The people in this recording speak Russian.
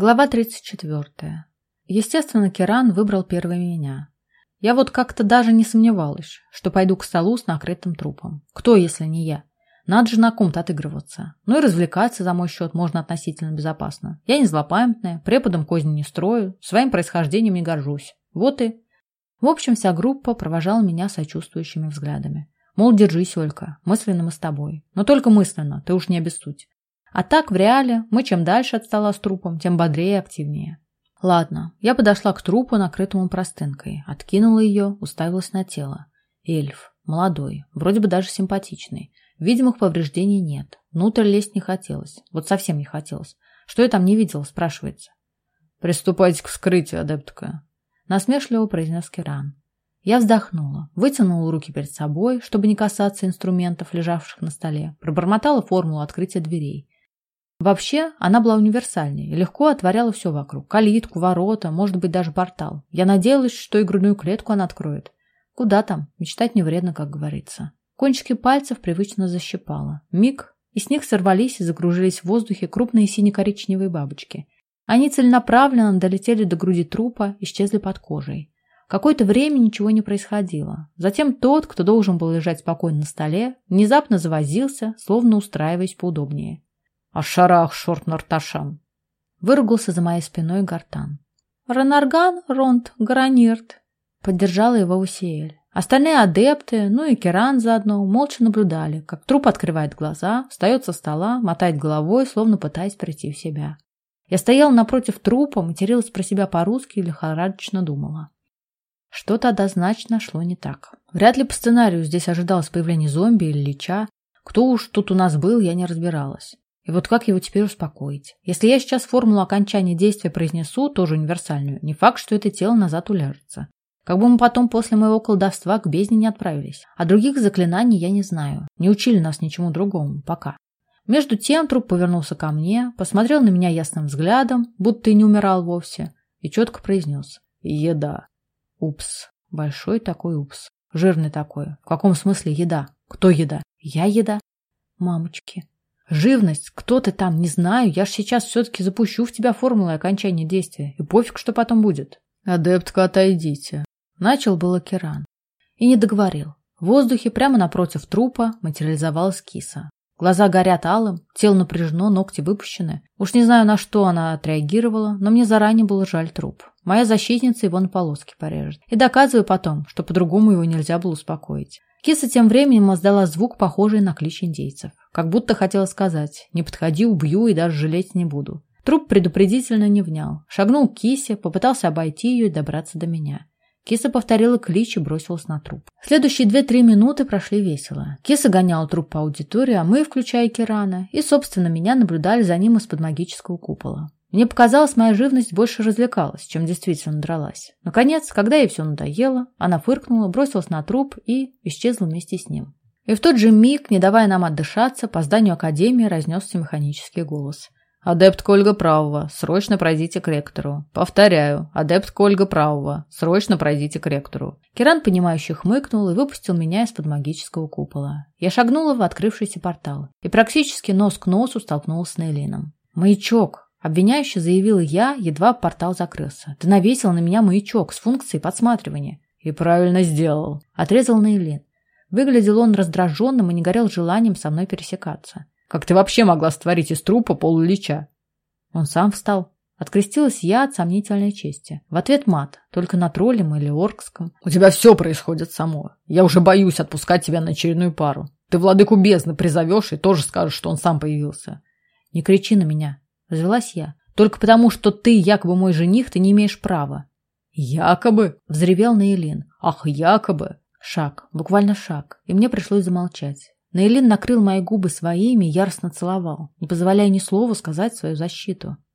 Глава 34. Естественно, Керан выбрал первый меня. Я вот как-то даже не сомневалась, что пойду к столу с накрытым трупом. Кто, если не я? Надо же на ком-то отыгрываться. Ну и развлекаться за мой счет можно относительно безопасно. Я не злопамятная, преподом козни не строю, своим происхождением не горжусь. Вот и... В общем, вся группа провожала меня сочувствующими взглядами. Мол, держись, Олька, мысленно мы с тобой. Но только мысленно, ты уж не обессудь. А так, в реале, мы чем дальше от стола с трупом, тем бодрее и активнее. Ладно, я подошла к трупу, накрытому простынкой, откинула ее, уставилась на тело. Эльф, молодой, вроде бы даже симпатичный. Видимых повреждений нет. Внутрь лезть не хотелось. Вот совсем не хотелось. Что я там не видела, спрашивается. «Приступайте к вскрытию, адептка», — насмешливо произнес Керан. Я вздохнула, вытянула руки перед собой, чтобы не касаться инструментов, лежавших на столе, пробормотала формулу открытия дверей. Вообще, она была универсальной и легко отворяла все вокруг. Калитку, ворота, может быть, даже портал. Я надеялась, что и грудную клетку она откроет. Куда там? Мечтать не вредно, как говорится. Кончики пальцев привычно защипало. Миг, и с них сорвались и закружились в воздухе крупные сине-коричневые бабочки. Они целенаправленно долетели до груди трупа, исчезли под кожей. Какое-то время ничего не происходило. Затем тот, кто должен был лежать спокойно на столе, внезапно завозился, словно устраиваясь поудобнее. Ашарах шорт нарташан. Выругался за моей спиной гортан. Ранарган ронт гранирт. Поддержала его Усиэль. Остальные адепты, ну и Керан заодно, молча наблюдали, как труп открывает глаза, встает со стола, мотает головой, словно пытаясь прийти в себя. Я стояла напротив трупа, материлась про себя по-русски и лихорадочно думала. Что-то однозначно шло не так. Вряд ли по сценарию здесь ожидалось появление зомби или лича. Кто уж тут у нас был, я не разбиралась. И вот как его теперь успокоить? Если я сейчас формулу окончания действия произнесу, тоже универсальную, не факт, что это тело назад уляжется. Как бы мы потом после моего колдовства к бездне не отправились. А других заклинаний я не знаю. Не учили нас ничему другому. Пока. Между тем труп повернулся ко мне, посмотрел на меня ясным взглядом, будто и не умирал вовсе, и четко произнес. Еда. Упс. Большой такой упс. Жирный такой. В каком смысле еда? Кто еда? Я еда? Мамочки. Живность, кто ты там, не знаю. Я ж сейчас все-таки запущу в тебя формулы окончания действия. И пофиг, что потом будет. Адептка, отойдите. Начал было Керан. И не договорил. В воздухе прямо напротив трупа материализовалась киса. Глаза горят алым, тело напряжено, ногти выпущены. Уж не знаю, на что она отреагировала, но мне заранее было жаль труп. Моя защитница его на полоски порежет. И доказываю потом, что по-другому его нельзя было успокоить. Киса тем временем издала звук, похожий на клич индейцев. Как будто хотела сказать «не подходи, убью и даже жалеть не буду». Труп предупредительно не внял. Шагнул к кисе, попытался обойти ее и добраться до меня. Киса повторила клич и бросилась на труп. Следующие две-три минуты прошли весело. Киса гоняла труп по аудитории, а мы, включая Кирана, и, собственно, меня наблюдали за ним из-под магического купола. Мне показалось, моя живность больше развлекалась, чем действительно дралась. Наконец, когда ей все надоело, она фыркнула, бросилась на труп и исчезла вместе с ним. И в тот же миг, не давая нам отдышаться, по зданию Академии разнесся механический голос. «Адепт Ольга Правого, срочно пройдите к ректору». «Повторяю, адепт Ольга Правого, срочно пройдите к ректору». Киран, понимающе хмыкнул и выпустил меня из-под магического купола. Я шагнула в открывшийся портал и практически нос к носу столкнулась с Нейлином. «Маячок!» – обвиняюще заявила я, едва портал закрылся. «Ты навесил на меня маячок с функцией подсматривания». «И правильно сделал», – отрезал Нейлин. Выглядел он раздраженным и не горел желанием со мной пересекаться. Как ты вообще могла створить из трупа полулича? Он сам встал. Открестилась я от сомнительной чести. В ответ мат, только на троллем или оркском. У тебя все происходит само. Я уже боюсь отпускать тебя на очередную пару. Ты владыку бездны призовешь и тоже скажешь, что он сам появился. Не кричи на меня. Развелась я. Только потому, что ты якобы мой жених, ты не имеешь права. Якобы? Взревел Наилин. Ах, якобы. Шаг, буквально шаг, и мне пришлось замолчать. Нейлин накрыл мои губы своими и яростно целовал, не позволяя ни слова сказать свою защиту.